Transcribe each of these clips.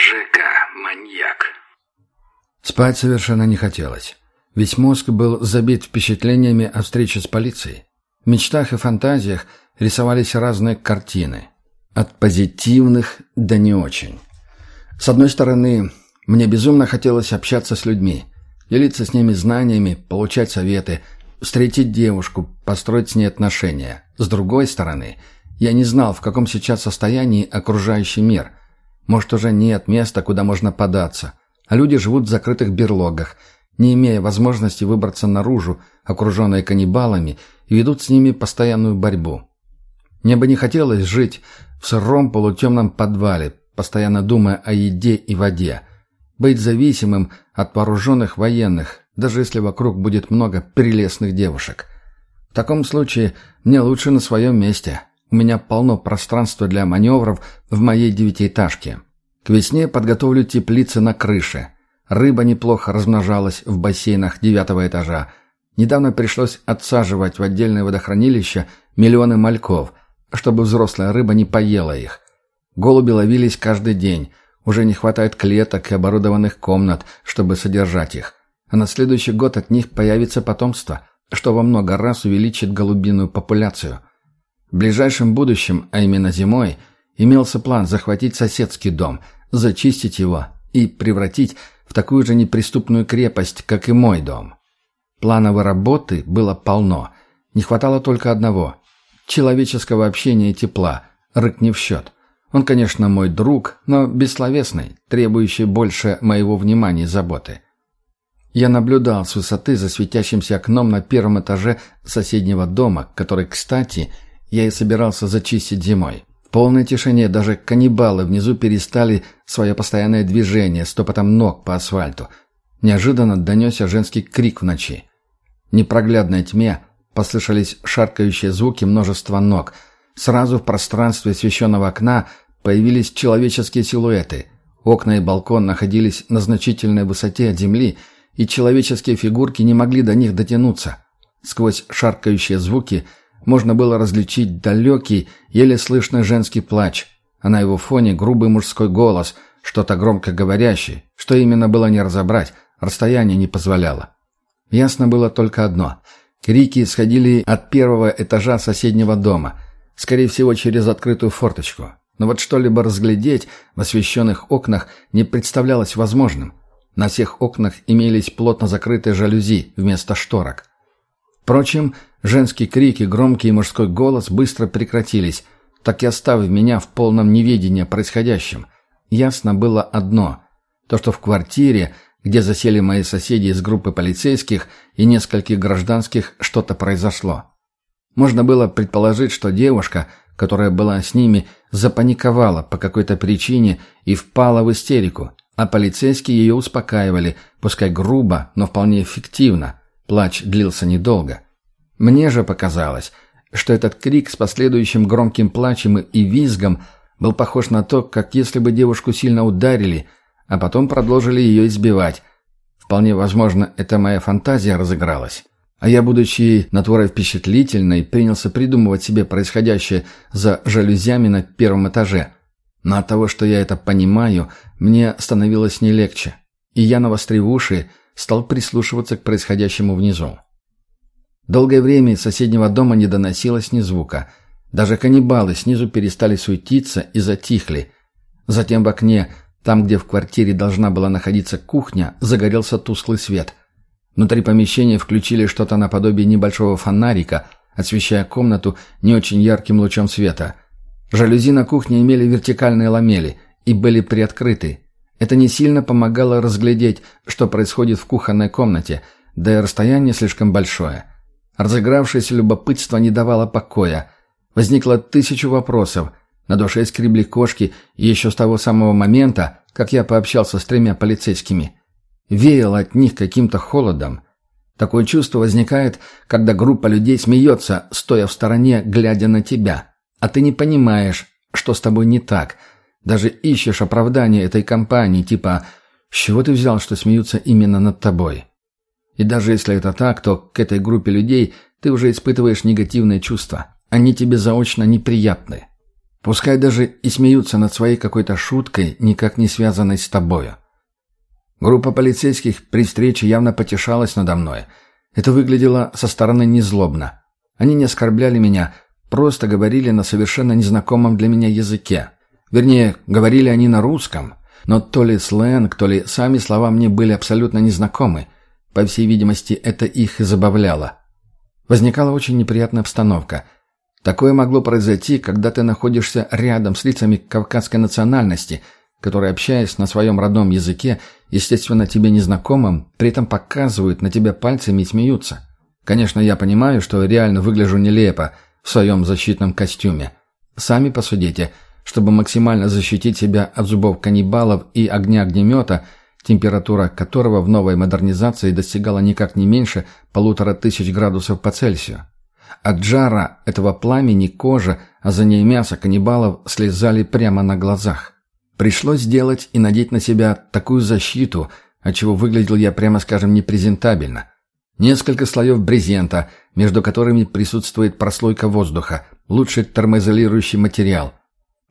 ЖК «Маньяк». Спать совершенно не хотелось. Ведь мозг был забит впечатлениями о встрече с полицией. В мечтах и фантазиях рисовались разные картины. От позитивных до не очень. С одной стороны, мне безумно хотелось общаться с людьми, делиться с ними знаниями, получать советы, встретить девушку, построить с ней отношения. С другой стороны, я не знал, в каком сейчас состоянии окружающий мир. Может, уже нет места, куда можно податься, а люди живут в закрытых берлогах, не имея возможности выбраться наружу, окруженные каннибалами, и ведут с ними постоянную борьбу. Мне бы не хотелось жить в сыром полутемном подвале, постоянно думая о еде и воде. Быть зависимым от вооруженных военных, даже если вокруг будет много прелестных девушек. В таком случае мне лучше на своем месте. У меня полно пространства для маневров в моей девятиэтажке. К весне подготовлю теплицы на крыше. Рыба неплохо размножалась в бассейнах девятого этажа. Недавно пришлось отсаживать в отдельное водохранилище миллионы мальков, чтобы взрослая рыба не поела их. Голуби ловились каждый день. Уже не хватает клеток и оборудованных комнат, чтобы содержать их. А на следующий год от них появится потомство, что во много раз увеличит голубиную популяцию. В ближайшем будущем, а именно зимой, имелся план захватить соседский дом, зачистить его и превратить в такую же неприступную крепость, как и мой дом. Плановой работы было полно. Не хватало только одного – человеческого общения и тепла, рык не в счет – он, конечно, мой друг, но бессловесный, требующий больше моего внимания и заботы. Я наблюдал с высоты за светящимся окном на первом этаже соседнего дома, который, кстати, я и собирался зачистить зимой. В полной тишине даже каннибалы внизу перестали свое постоянное движение с топотом ног по асфальту. Неожиданно донесся женский крик в ночи. В непроглядной тьме послышались шаркающие звуки множества ног – Сразу в пространстве освещенного окна появились человеческие силуэты. Окна и балкон находились на значительной высоте от земли, и человеческие фигурки не могли до них дотянуться. Сквозь шаркающие звуки можно было различить далекий, еле слышный женский плач, а на его фоне грубый мужской голос, что-то громко говорящий, что именно было не разобрать, расстояние не позволяло. Ясно было только одно. Крики исходили от первого этажа соседнего дома – Скорее всего, через открытую форточку. Но вот что-либо разглядеть в освещенных окнах не представлялось возможным. На всех окнах имелись плотно закрытые жалюзи вместо шторок. Впрочем, женский крик и громкий мужской голос быстро прекратились, так и оставив меня в полном неведении о происходящем. Ясно было одно – то, что в квартире, где засели мои соседи из группы полицейских и нескольких гражданских, что-то произошло. Можно было предположить, что девушка, которая была с ними, запаниковала по какой-то причине и впала в истерику, а полицейские ее успокаивали, пускай грубо, но вполне эффективно. Плач длился недолго. Мне же показалось, что этот крик с последующим громким плачем и визгом был похож на то, как если бы девушку сильно ударили, а потом продолжили ее избивать. Вполне возможно, это моя фантазия разыгралась. А я, будучи натворой впечатлительной, принялся придумывать себе происходящее за жалюзями на первом этаже. Но от того, что я это понимаю, мне становилось не легче. И я, навострив уши, стал прислушиваться к происходящему внизу. Долгое время из соседнего дома не доносилось ни звука. Даже каннибалы снизу перестали суетиться и затихли. Затем в окне, там, где в квартире должна была находиться кухня, загорелся тусклый свет – Внутри помещения включили что-то наподобие небольшого фонарика, освещая комнату не очень ярким лучом света. Жалюзи на кухне имели вертикальные ламели и были приоткрыты. Это не сильно помогало разглядеть, что происходит в кухонной комнате, да и расстояние слишком большое. Разыгравшееся любопытство не давало покоя. Возникло тысячу вопросов. На душе скребли кошки еще с того самого момента, как я пообщался с тремя полицейскими – Веяло от них каким-то холодом. Такое чувство возникает, когда группа людей смеется, стоя в стороне, глядя на тебя. А ты не понимаешь, что с тобой не так. Даже ищешь оправдание этой компании, типа «С чего ты взял, что смеются именно над тобой?» И даже если это так, то к этой группе людей ты уже испытываешь негативные чувства. Они тебе заочно неприятны. Пускай даже и смеются над своей какой-то шуткой, никак не связанной с тобою. Группа полицейских при встрече явно потешалась надо мной. Это выглядело со стороны незлобно. Они не оскорбляли меня, просто говорили на совершенно незнакомом для меня языке. Вернее, говорили они на русском, но то ли сленг, то ли сами слова мне были абсолютно незнакомы. По всей видимости, это их и забавляло. Возникала очень неприятная обстановка. Такое могло произойти, когда ты находишься рядом с лицами кавказской национальности, которые, общаясь на своем родном языке, естественно, тебе незнакомым, при этом показывают на тебя пальцами и смеются. Конечно, я понимаю, что реально выгляжу нелепо в своем защитном костюме. Сами посудите, чтобы максимально защитить себя от зубов каннибалов и огня огнемета – температура которого в новой модернизации достигала никак не меньше полутора тысяч градусов по Цельсию. От жара этого пламени кожа, а за ней мясо каннибалов слезали прямо на глазах. Пришлось сделать и надеть на себя такую защиту, отчего выглядел я, прямо скажем, непрезентабельно. Несколько слоев брезента, между которыми присутствует прослойка воздуха, лучший термоизолирующий материал –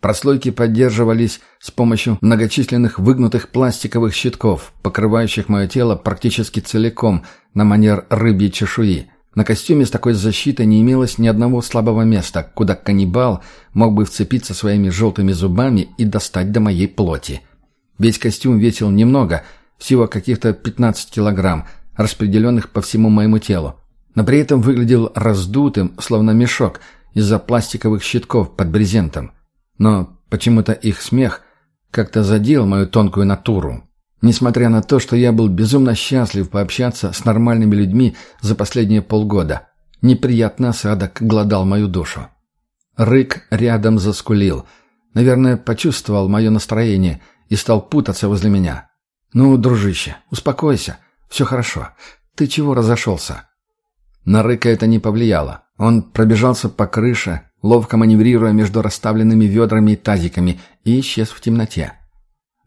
Прослойки поддерживались с помощью многочисленных выгнутых пластиковых щитков, покрывающих мое тело практически целиком на манер рыбьей чешуи. На костюме с такой защитой не имелось ни одного слабого места, куда каннибал мог бы вцепиться своими желтыми зубами и достать до моей плоти. Весь костюм весил немного, всего каких-то 15 килограмм, распределенных по всему моему телу. Но при этом выглядел раздутым, словно мешок, из-за пластиковых щитков под брезентом. Но почему-то их смех как-то задел мою тонкую натуру. Несмотря на то, что я был безумно счастлив пообщаться с нормальными людьми за последние полгода, неприятный осадок глодал мою душу. Рык рядом заскулил. Наверное, почувствовал мое настроение и стал путаться возле меня. «Ну, дружище, успокойся. Все хорошо. Ты чего разошелся?» На Рыка это не повлияло. Он пробежался по крыше, ловко маневрируя между расставленными ведрами и тазиками, и исчез в темноте.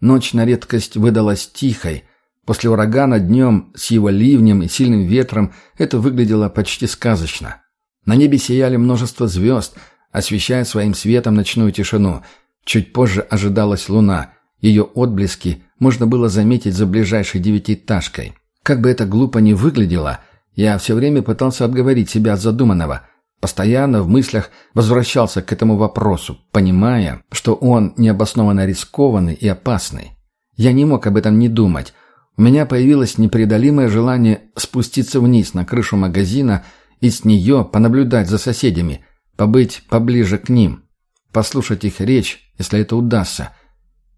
Ночь на редкость выдалась тихой. После урагана днем с его ливнем и сильным ветром это выглядело почти сказочно. На небе сияли множество звезд, освещая своим светом ночную тишину. Чуть позже ожидалась луна. Ее отблески можно было заметить за ближайшей девятиэтажкой. Как бы это глупо ни выглядело, я все время пытался отговорить себя от задуманного – Постоянно в мыслях возвращался к этому вопросу, понимая, что он необоснованно рискованный и опасный. Я не мог об этом не думать. У меня появилось непреодолимое желание спуститься вниз на крышу магазина и с нее понаблюдать за соседями, побыть поближе к ним, послушать их речь, если это удастся.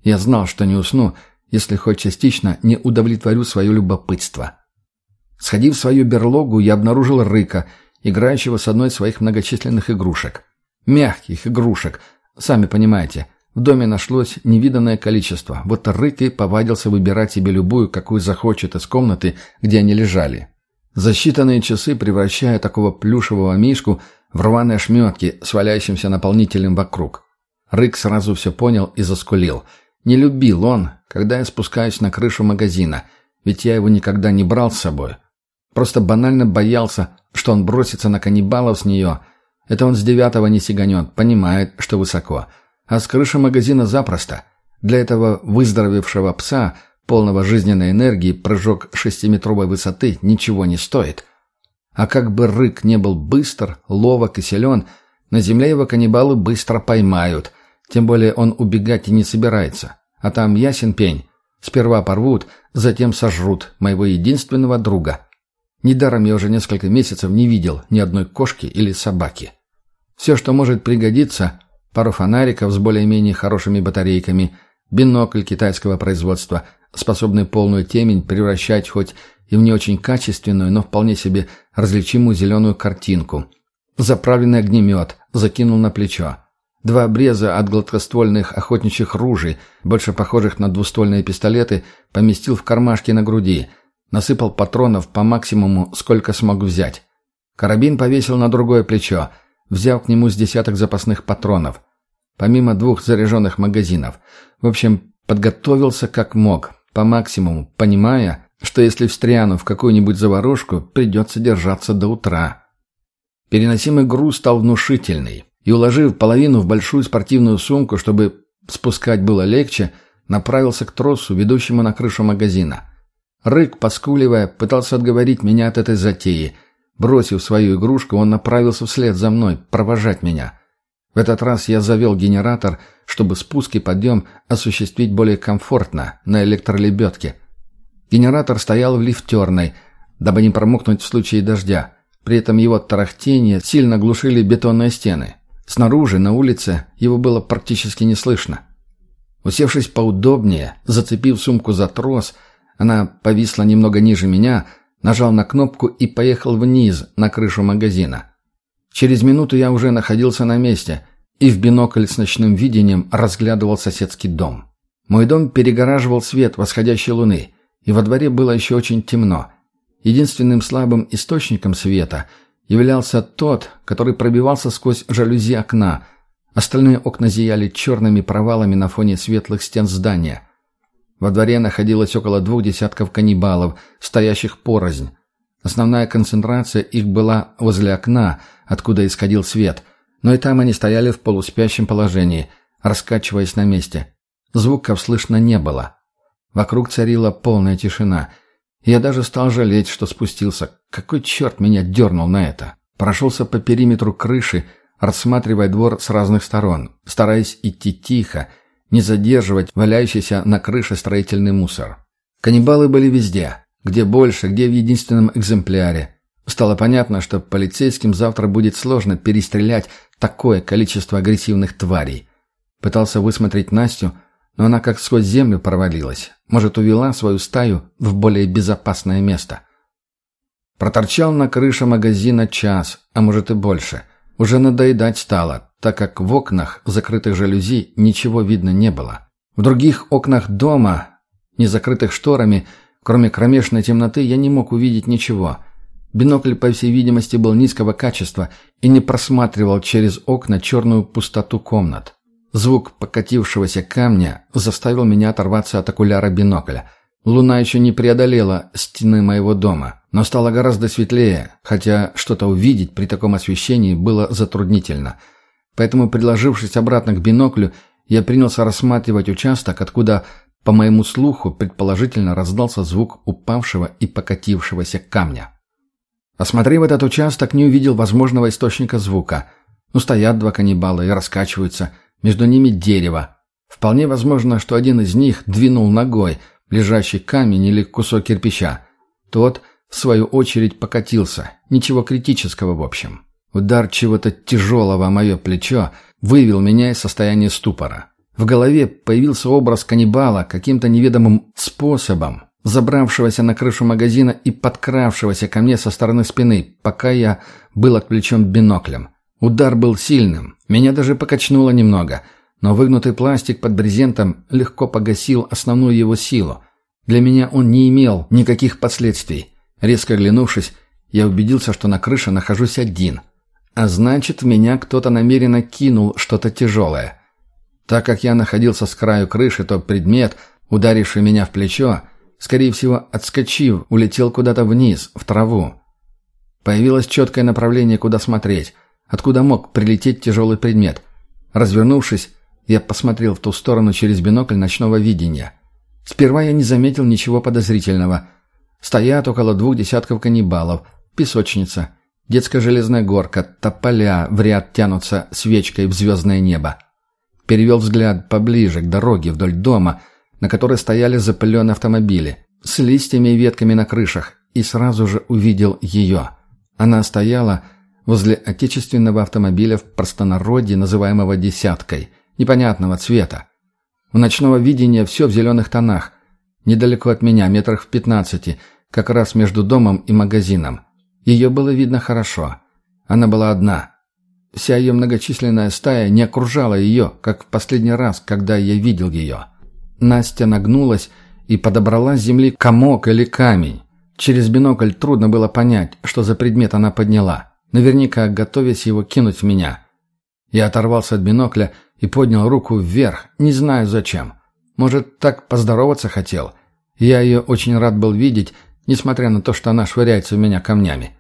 Я знал, что не усну, если хоть частично не удовлетворю свое любопытство. Сходив в свою берлогу, я обнаружил Рыка – играющего с одной из своих многочисленных игрушек. Мягких игрушек, сами понимаете. В доме нашлось невиданное количество. Вот Рык и повадился выбирать себе любую, какую захочет из комнаты, где они лежали. За считанные часы превращая такого плюшевого мишку в рваные ошметки с валяющимся наполнителем вокруг. Рык сразу все понял и заскулил. Не любил он, когда я спускаюсь на крышу магазина, ведь я его никогда не брал с собой. Просто банально боялся, что он бросится на каннибалов с нее. Это он с девятого не сиганет, понимает, что высоко. А с крыши магазина запросто. Для этого выздоровевшего пса, полного жизненной энергии, прыжок шестиметровой высоты ничего не стоит. А как бы рык не был быстр, ловок и силен, на земле его каннибалы быстро поймают. Тем более он убегать и не собирается. А там ясен пень. Сперва порвут, затем сожрут моего единственного друга. Недаром я уже несколько месяцев не видел ни одной кошки или собаки. Все, что может пригодиться, пару фонариков с более-менее хорошими батарейками, бинокль китайского производства, способный полную темень превращать хоть и в не очень качественную, но вполне себе различимую зеленую картинку. Заправленный огнемет закинул на плечо. Два обреза от гладкоствольных охотничьих ружей, больше похожих на двуствольные пистолеты, поместил в кармашке на груди – Насыпал патронов по максимуму, сколько смог взять. Карабин повесил на другое плечо, взяв к нему с десяток запасных патронов. Помимо двух заряженных магазинов. В общем, подготовился как мог, по максимуму, понимая, что если встряну в какую-нибудь заварушку, придется держаться до утра. Переносимый груз стал внушительный. и, уложив половину в большую спортивную сумку, чтобы спускать было легче, направился к тросу, ведущему на крышу магазина. Рык, поскуливая, пытался отговорить меня от этой затеи. Бросив свою игрушку, он направился вслед за мной, провожать меня. В этот раз я завел генератор, чтобы спуск и подъем осуществить более комфортно, на электролебедке. Генератор стоял в лифтерной, дабы не промокнуть в случае дождя. При этом его тарахтение сильно глушили бетонные стены. Снаружи, на улице, его было практически не слышно. Усевшись поудобнее, зацепив сумку за трос, она повисла немного ниже меня, нажал на кнопку и поехал вниз, на крышу магазина. Через минуту я уже находился на месте и в бинокль с ночным видением разглядывал соседский дом. Мой дом перегораживал свет восходящей луны, и во дворе было еще очень темно. Единственным слабым источником света являлся тот, который пробивался сквозь жалюзи окна – Остальные окна зияли черными провалами на фоне светлых стен здания. Во дворе находилось около двух десятков каннибалов, стоящих порознь. Основная концентрация их была возле окна, откуда исходил свет, но и там они стояли в полуспящем положении, раскачиваясь на месте. Звуков слышно не было. Вокруг царила полная тишина. Я даже стал жалеть, что спустился. Какой черт меня дернул на это? Прошелся по периметру крыши, рассматривая двор с разных сторон, стараясь идти тихо, не задерживать валяющийся на крыше строительный мусор. Каннибалы были везде, где больше, где в единственном экземпляре. Стало понятно, что полицейским завтра будет сложно перестрелять такое количество агрессивных тварей. Пытался высмотреть Настю, но она как сквозь землю провалилась. Может, увела свою стаю в более безопасное место. Проторчал на крыше магазина час, а может и больше – уже надоедать стало, так как в окнах, закрытых жалюзи, ничего видно не было. В других окнах дома, не закрытых шторами, кроме кромешной темноты, я не мог увидеть ничего. Бинокль, по всей видимости, был низкого качества и не просматривал через окна черную пустоту комнат. Звук покатившегося камня заставил меня оторваться от окуляра бинокля – Луна еще не преодолела стены моего дома, но стало гораздо светлее, хотя что-то увидеть при таком освещении было затруднительно. Поэтому, предложившись обратно к биноклю, я принялся рассматривать участок, откуда, по моему слуху, предположительно раздался звук упавшего и покатившегося камня. Осмотрев этот участок, не увидел возможного источника звука. Ну, стоят два каннибала и раскачиваются, между ними дерево. Вполне возможно, что один из них двинул ногой – лежащий камень или кусок кирпича. Тот, в свою очередь, покатился. Ничего критического в общем. Удар чего-то тяжелого о мое плечо вывел меня из состояния ступора. В голове появился образ каннибала каким-то неведомым способом, забравшегося на крышу магазина и подкравшегося ко мне со стороны спины, пока я был отвлечен биноклем. Удар был сильным, меня даже покачнуло немного – но выгнутый пластик под брезентом легко погасил основную его силу. Для меня он не имел никаких последствий. Резко оглянувшись, я убедился, что на крыше нахожусь один. А значит, в меня кто-то намеренно кинул что-то тяжелое. Так как я находился с краю крыши, то предмет, ударивший меня в плечо, скорее всего, отскочив, улетел куда-то вниз, в траву. Появилось четкое направление, куда смотреть, откуда мог прилететь тяжелый предмет. Развернувшись, я посмотрел в ту сторону через бинокль ночного видения. Сперва я не заметил ничего подозрительного. Стоят около двух десятков каннибалов, песочница, детская железная горка, тополя в ряд тянутся свечкой в звездное небо. Перевел взгляд поближе к дороге вдоль дома, на которой стояли запыленные автомобили, с листьями и ветками на крышах, и сразу же увидел ее. Она стояла возле отечественного автомобиля в простонародье, называемого «десяткой», непонятного цвета. У ночного видения все в зеленых тонах. Недалеко от меня, метрах в пятнадцати, как раз между домом и магазином. Ее было видно хорошо. Она была одна. Вся ее многочисленная стая не окружала ее, как в последний раз, когда я видел ее. Настя нагнулась и подобрала с земли комок или камень. Через бинокль трудно было понять, что за предмет она подняла, наверняка готовясь его кинуть в меня. Я оторвался от бинокля и поднял руку вверх, не знаю зачем. Может, так поздороваться хотел. Я ее очень рад был видеть, несмотря на то, что она швыряется в меня камнями.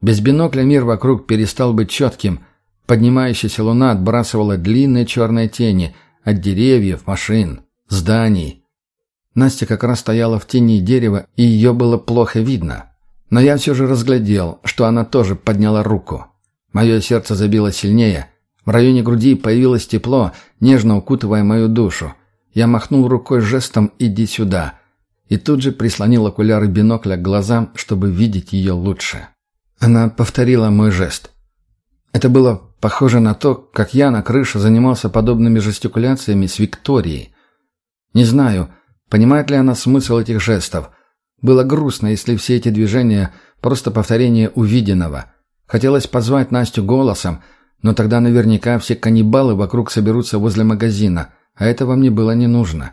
Без бинокля мир вокруг перестал быть четким. Поднимающаяся луна отбрасывала длинные черные тени от деревьев, машин, зданий. Настя как раз стояла в тени дерева, и ее было плохо видно. Но я все же разглядел, что она тоже подняла руку. Мое сердце забило сильнее. В районе груди появилось тепло, нежно укутывая мою душу. Я махнул рукой жестом «иди сюда» и тут же прислонил окуляры бинокля к глазам, чтобы видеть ее лучше. Она повторила мой жест. Это было похоже на то, как я на крыше занимался подобными жестикуляциями с Викторией. Не знаю, понимает ли она смысл этих жестов. Было грустно, если все эти движения – просто повторение увиденного. Хотелось позвать Настю голосом, но тогда наверняка все каннибалы вокруг соберутся возле магазина, а этого мне было не нужно.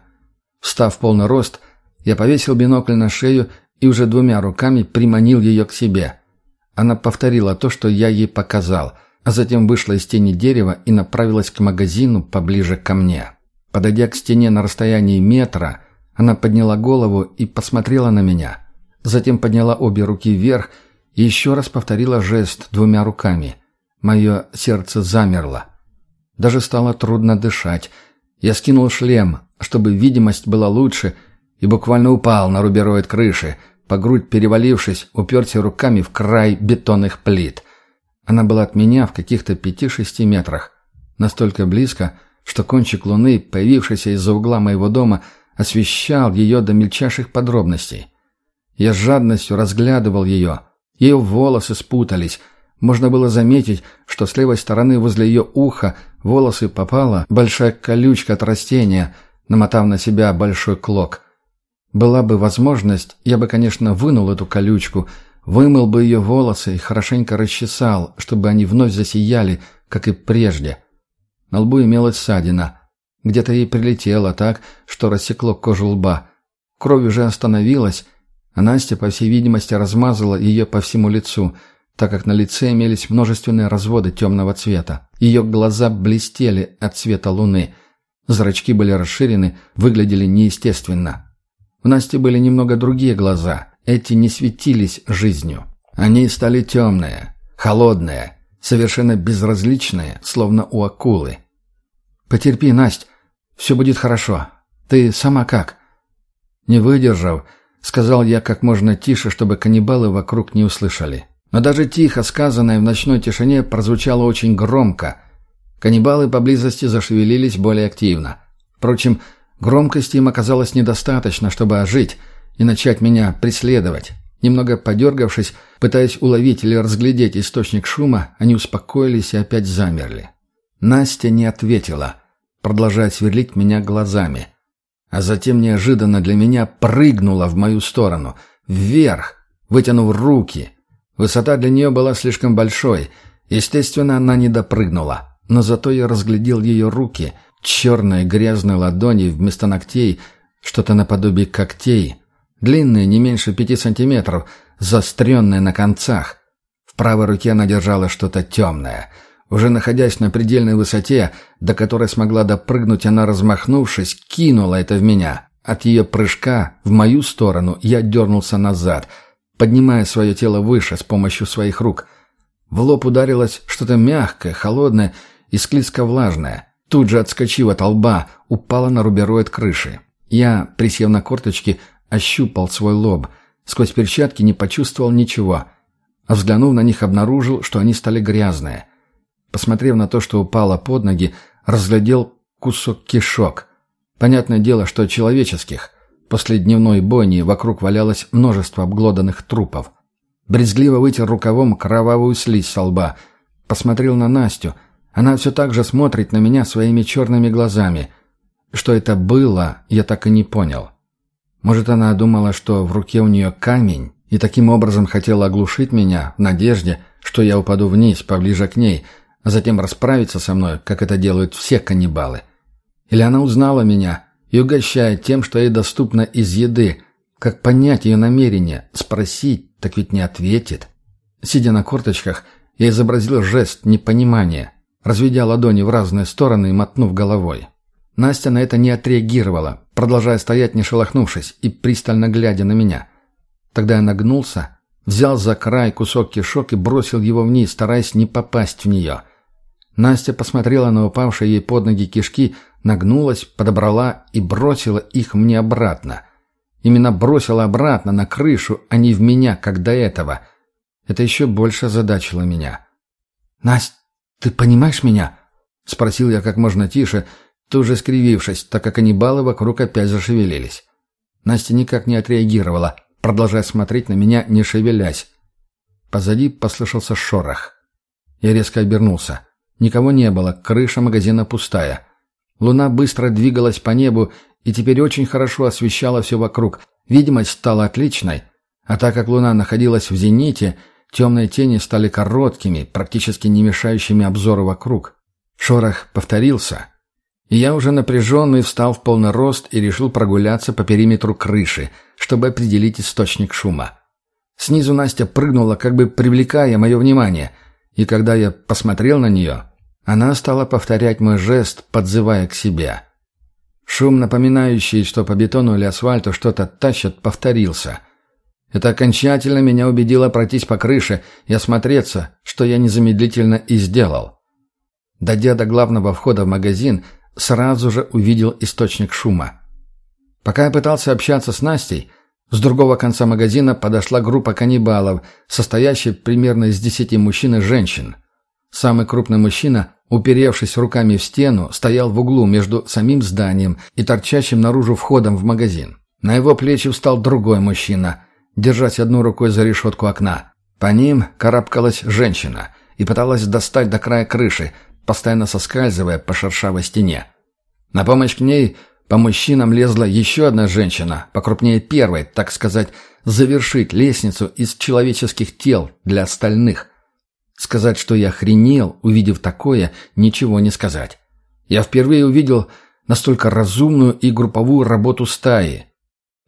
Встав в полный рост, я повесил бинокль на шею и уже двумя руками приманил ее к себе. Она повторила то, что я ей показал, а затем вышла из тени дерева и направилась к магазину поближе ко мне. Подойдя к стене на расстоянии метра, она подняла голову и посмотрела на меня. Затем подняла обе руки вверх и еще раз повторила жест двумя руками. Мое сердце замерло. Даже стало трудно дышать. Я скинул шлем, чтобы видимость была лучше, и буквально упал на рубероид крыши, по грудь перевалившись, уперся руками в край бетонных плит. Она была от меня в каких-то пяти-шести метрах. Настолько близко, что кончик луны, появившийся из-за угла моего дома, освещал ее до мельчайших подробностей. Я с жадностью разглядывал ее. Ее волосы спутались. Можно было заметить, что с левой стороны возле ее уха волосы попала большая колючка от растения, намотав на себя большой клок. Была бы возможность, я бы, конечно, вынул эту колючку, вымыл бы ее волосы и хорошенько расчесал, чтобы они вновь засияли, как и прежде. На лбу имелась ссадина. Где-то ей прилетело так, что рассекло кожу лба. Кровь уже остановилась, а Настя, по всей видимости, размазала ее по всему лицу, так как на лице имелись множественные разводы темного цвета. Ее глаза блестели от цвета луны. Зрачки были расширены, выглядели неестественно. У Насти были немного другие глаза. Эти не светились жизнью. Они стали темные, холодные, совершенно безразличные, словно у акулы. «Потерпи, Насть, все будет хорошо. Ты сама как?» Не выдержав, сказал я как можно тише, чтобы каннибалы вокруг не услышали. Но даже тихо сказанное в ночной тишине прозвучало очень громко. Каннибалы поблизости зашевелились более активно. Впрочем, Громкости им оказалось недостаточно, чтобы ожить и начать меня преследовать. Немного подергавшись, пытаясь уловить или разглядеть источник шума, они успокоились и опять замерли. Настя не ответила, продолжая сверлить меня глазами. А затем неожиданно для меня прыгнула в мою сторону, вверх, вытянув руки. Высота для нее была слишком большой. Естественно, она не допрыгнула. Но зато я разглядел ее руки — Черные грязные ладони вместо ногтей, что-то наподобие когтей, длинные не меньше пяти сантиметров, заостренные на концах. В правой руке она держала что-то темное. Уже находясь на предельной высоте, до которой смогла допрыгнуть, она, размахнувшись, кинула это в меня. От ее прыжка в мою сторону я дернулся назад, поднимая свое тело выше с помощью своих рук. В лоб ударилось что-то мягкое, холодное и склизко-влажное. Тут же, отскочив от лба, упала на рубероид крыши. Я, присев на корточки, ощупал свой лоб. Сквозь перчатки не почувствовал ничего. А взглянув на них, обнаружил, что они стали грязные. Посмотрев на то, что упало под ноги, разглядел кусок кишок. Понятное дело, что человеческих. После дневной бойни вокруг валялось множество обглоданных трупов. Брезгливо вытер рукавом кровавую слизь со лба. Посмотрел на Настю — она все так же смотрит на меня своими черными глазами. Что это было, я так и не понял. Может, она думала, что в руке у нее камень, и таким образом хотела оглушить меня в надежде, что я упаду вниз, поближе к ней, а затем расправиться со мной, как это делают все каннибалы. Или она узнала меня и угощает тем, что ей доступно из еды. Как понять ее намерение? Спросить, так ведь не ответит. Сидя на корточках, я изобразил жест непонимания – разведя ладони в разные стороны и мотнув головой. Настя на это не отреагировала, продолжая стоять не шелохнувшись и пристально глядя на меня. Тогда я нагнулся, взял за край кусок кишок и бросил его вниз, стараясь не попасть в нее. Настя посмотрела на упавшие ей под ноги кишки, нагнулась, подобрала и бросила их мне обратно. Именно бросила обратно на крышу, а не в меня, как до этого. Это еще больше озадачило меня. «Настя, ты понимаешь меня?» — спросил я как можно тише, тоже скривившись, так как каннибалы вокруг опять зашевелились. Настя никак не отреагировала, продолжая смотреть на меня, не шевелясь. Позади послышался шорох. Я резко обернулся. Никого не было, крыша магазина пустая. Луна быстро двигалась по небу и теперь очень хорошо освещала все вокруг. Видимость стала отличной, а так как луна находилась в зените, темные тени стали короткими, практически не мешающими обзору вокруг. Шорох повторился, и я уже напряженный встал в полный рост и решил прогуляться по периметру крыши, чтобы определить источник шума. Снизу Настя прыгнула, как бы привлекая мое внимание, и когда я посмотрел на нее, она стала повторять мой жест, подзывая к себе. Шум, напоминающий, что по бетону или асфальту что-то тащат, повторился. Это окончательно меня убедило пройтись по крыше и осмотреться, что я незамедлительно и сделал. Дойдя до главного входа в магазин, сразу же увидел источник шума. Пока я пытался общаться с Настей, с другого конца магазина подошла группа каннибалов, состоящая примерно из десяти мужчин и женщин. Самый крупный мужчина, уперевшись руками в стену, стоял в углу между самим зданием и торчащим наружу входом в магазин. На его плечи встал другой мужчина, держась одной рукой за решетку окна. По ним карабкалась женщина и пыталась достать до края крыши, постоянно соскальзывая по шершавой стене. На помощь к ней по мужчинам лезла еще одна женщина, покрупнее первой, так сказать, завершить лестницу из человеческих тел для остальных. Сказать, что я охренел, увидев такое, ничего не сказать. Я впервые увидел настолько разумную и групповую работу стаи.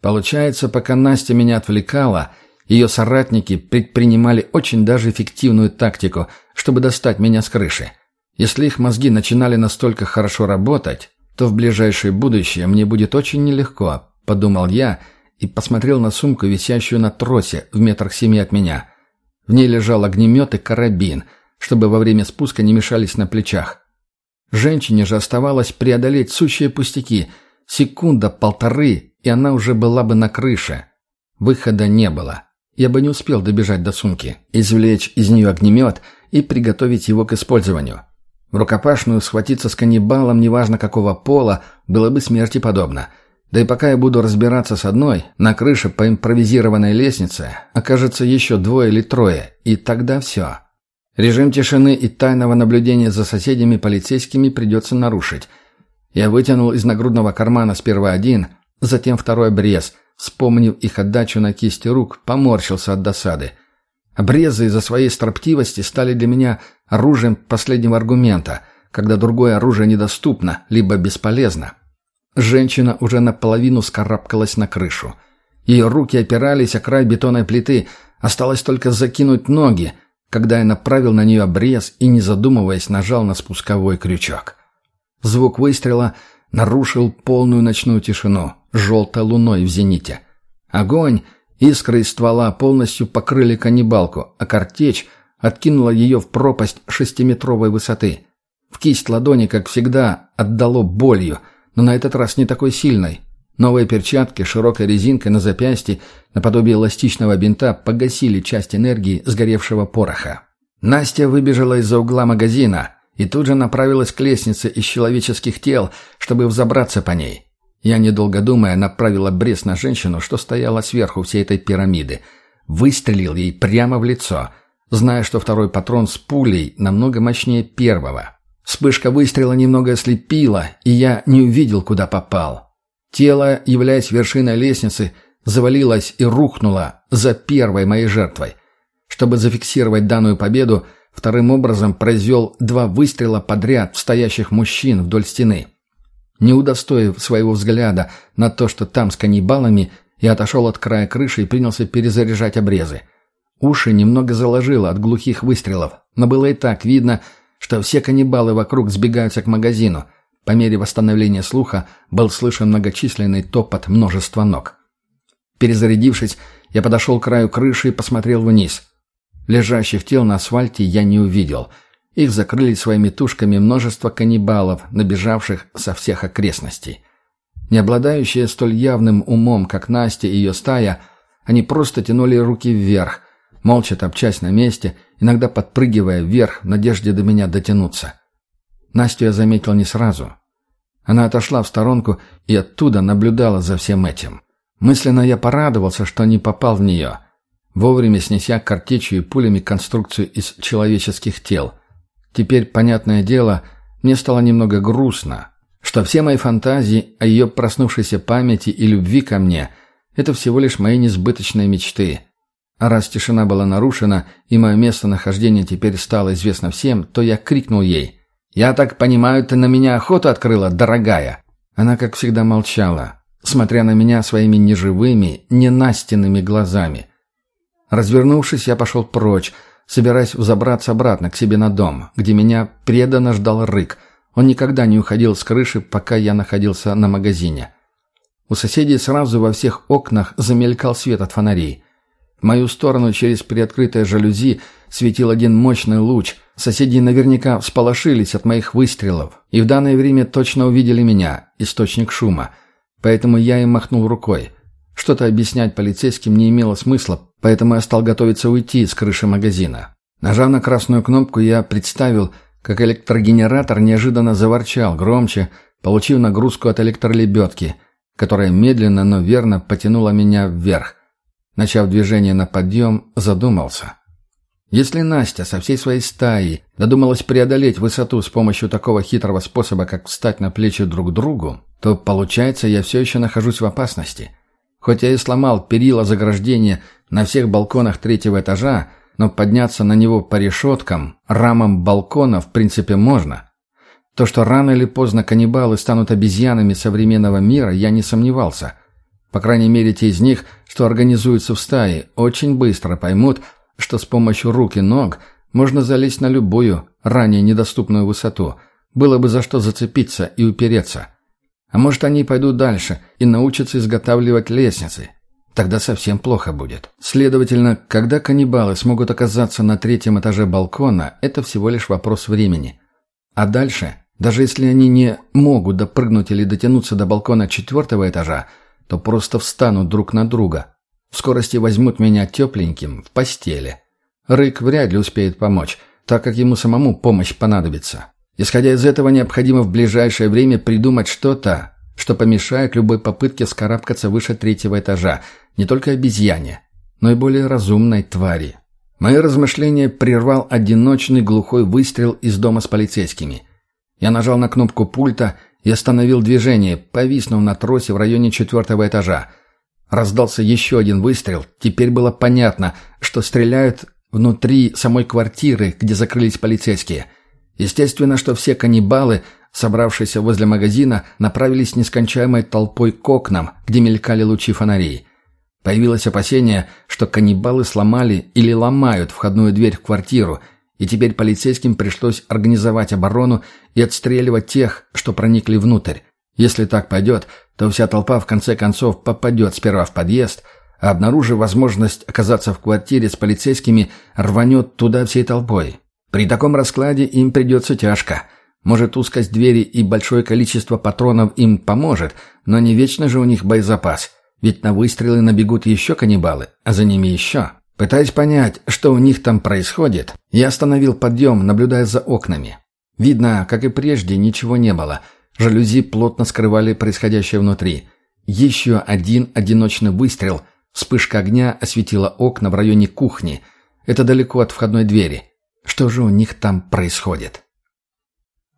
Получается, пока Настя меня отвлекала, ее соратники предпринимали очень даже эффективную тактику, чтобы достать меня с крыши. Если их мозги начинали настолько хорошо работать, то в ближайшее будущее мне будет очень нелегко, подумал я и посмотрел на сумку, висящую на тросе в метрах семи от меня. В ней лежал огнемет и карабин, чтобы во время спуска не мешались на плечах. Женщине же оставалось преодолеть сущие пустяки. Секунда-полторы, и она уже была бы на крыше. Выхода не было. Я бы не успел добежать до сумки, извлечь из нее огнемет и приготовить его к использованию. В рукопашную схватиться с каннибалом, неважно какого пола, было бы смерти подобно. Да и пока я буду разбираться с одной, на крыше по импровизированной лестнице окажется еще двое или трое, и тогда все. Режим тишины и тайного наблюдения за соседями полицейскими придется нарушить. Я вытянул из нагрудного кармана сперва один, затем второй обрез, вспомнив их отдачу на кисти рук, поморщился от досады. Обрезы из-за своей строптивости стали для меня оружием последнего аргумента, когда другое оружие недоступно, либо бесполезно. Женщина уже наполовину скарабкалась на крышу. Ее руки опирались о край бетонной плиты, осталось только закинуть ноги, когда я направил на нее обрез и, не задумываясь, нажал на спусковой крючок. Звук выстрела нарушил полную ночную тишину, желтой луной в зените. Огонь, искры из ствола полностью покрыли каннибалку, а картечь — откинула ее в пропасть шестиметровой высоты. В кисть ладони, как всегда, отдало болью, но на этот раз не такой сильной. Новые перчатки широкой резинкой на запястье, наподобие эластичного бинта, погасили часть энергии сгоревшего пороха. Настя выбежала из-за угла магазина и тут же направилась к лестнице из человеческих тел, чтобы взобраться по ней. Я, недолго думая, направила брест на женщину, что стояла сверху всей этой пирамиды. Выстрелил ей прямо в лицо — зная, что второй патрон с пулей намного мощнее первого. Вспышка выстрела немного ослепила, и я не увидел, куда попал. Тело, являясь вершиной лестницы, завалилось и рухнуло за первой моей жертвой. Чтобы зафиксировать данную победу, вторым образом произвел два выстрела подряд в стоящих мужчин вдоль стены. Не удостоив своего взгляда на то, что там с каннибалами, я отошел от края крыши и принялся перезаряжать обрезы. Уши немного заложило от глухих выстрелов, но было и так видно, что все каннибалы вокруг сбегаются к магазину. По мере восстановления слуха был слышен многочисленный топот множества ног. Перезарядившись, я подошел к краю крыши и посмотрел вниз. Лежащих тел на асфальте я не увидел. Их закрыли своими тушками множество каннибалов, набежавших со всех окрестностей. Не обладающие столь явным умом, как Настя и ее стая, они просто тянули руки вверх, молча топчась на месте, иногда подпрыгивая вверх в надежде до меня дотянуться. Настю я заметил не сразу. Она отошла в сторонку и оттуда наблюдала за всем этим. Мысленно я порадовался, что не попал в нее, вовремя снеся картечью и пулями конструкцию из человеческих тел. Теперь, понятное дело, мне стало немного грустно, что все мои фантазии о ее проснувшейся памяти и любви ко мне – это всего лишь мои несбыточные мечты. А раз тишина была нарушена и мое местонахождение теперь стало известно всем, то я крикнул ей «Я так понимаю, ты на меня охоту открыла, дорогая?» Она, как всегда, молчала, смотря на меня своими неживыми, ненастенными глазами. Развернувшись, я пошел прочь, собираясь взобраться обратно к себе на дом, где меня преданно ждал рык. Он никогда не уходил с крыши, пока я находился на магазине. У соседей сразу во всех окнах замелькал свет от фонарей. В мою сторону через приоткрытые жалюзи светил один мощный луч. Соседи наверняка всполошились от моих выстрелов и в данное время точно увидели меня, источник шума. Поэтому я им махнул рукой. Что-то объяснять полицейским не имело смысла, поэтому я стал готовиться уйти с крыши магазина. Нажав на красную кнопку, я представил, как электрогенератор неожиданно заворчал громче, получив нагрузку от электролебедки, которая медленно, но верно потянула меня вверх. Начав движение на подъем, задумался. Если Настя со всей своей стаей додумалась преодолеть высоту с помощью такого хитрого способа, как встать на плечи друг другу, то, получается, я все еще нахожусь в опасности. Хоть я и сломал перила заграждения на всех балконах третьего этажа, но подняться на него по решеткам, рамам балкона в принципе можно. То, что рано или поздно каннибалы станут обезьянами современного мира, я не сомневался – по крайней мере, те из них, что организуются в стае, очень быстро поймут, что с помощью рук и ног можно залезть на любую, ранее недоступную высоту. Было бы за что зацепиться и упереться. А может, они пойдут дальше и научатся изготавливать лестницы. Тогда совсем плохо будет. Следовательно, когда каннибалы смогут оказаться на третьем этаже балкона, это всего лишь вопрос времени. А дальше, даже если они не могут допрыгнуть или дотянуться до балкона четвертого этажа, то просто встанут друг на друга. В скорости возьмут меня тепленьким в постели. Рык вряд ли успеет помочь, так как ему самому помощь понадобится. Исходя из этого, необходимо в ближайшее время придумать что-то, что помешает любой попытке скарабкаться выше третьего этажа, не только обезьяне, но и более разумной твари. Мои размышления прервал одиночный глухой выстрел из дома с полицейскими. Я нажал на кнопку пульта и остановил движение, повиснув на тросе в районе четвертого этажа. Раздался еще один выстрел. Теперь было понятно, что стреляют внутри самой квартиры, где закрылись полицейские. Естественно, что все каннибалы, собравшиеся возле магазина, направились нескончаемой толпой к окнам, где мелькали лучи фонарей. Появилось опасение, что каннибалы сломали или ломают входную дверь в квартиру – и теперь полицейским пришлось организовать оборону и отстреливать тех, что проникли внутрь. Если так пойдет, то вся толпа в конце концов попадет сперва в подъезд, а обнаружив возможность оказаться в квартире с полицейскими, рванет туда всей толпой. При таком раскладе им придется тяжко. Может, узкость двери и большое количество патронов им поможет, но не вечно же у них боезапас. Ведь на выстрелы набегут еще каннибалы, а за ними еще. Пытаясь понять, что у них там происходит, я остановил подъем, наблюдая за окнами. Видно, как и прежде, ничего не было. Жалюзи плотно скрывали происходящее внутри. Еще один одиночный выстрел. Вспышка огня осветила окна в районе кухни. Это далеко от входной двери. Что же у них там происходит?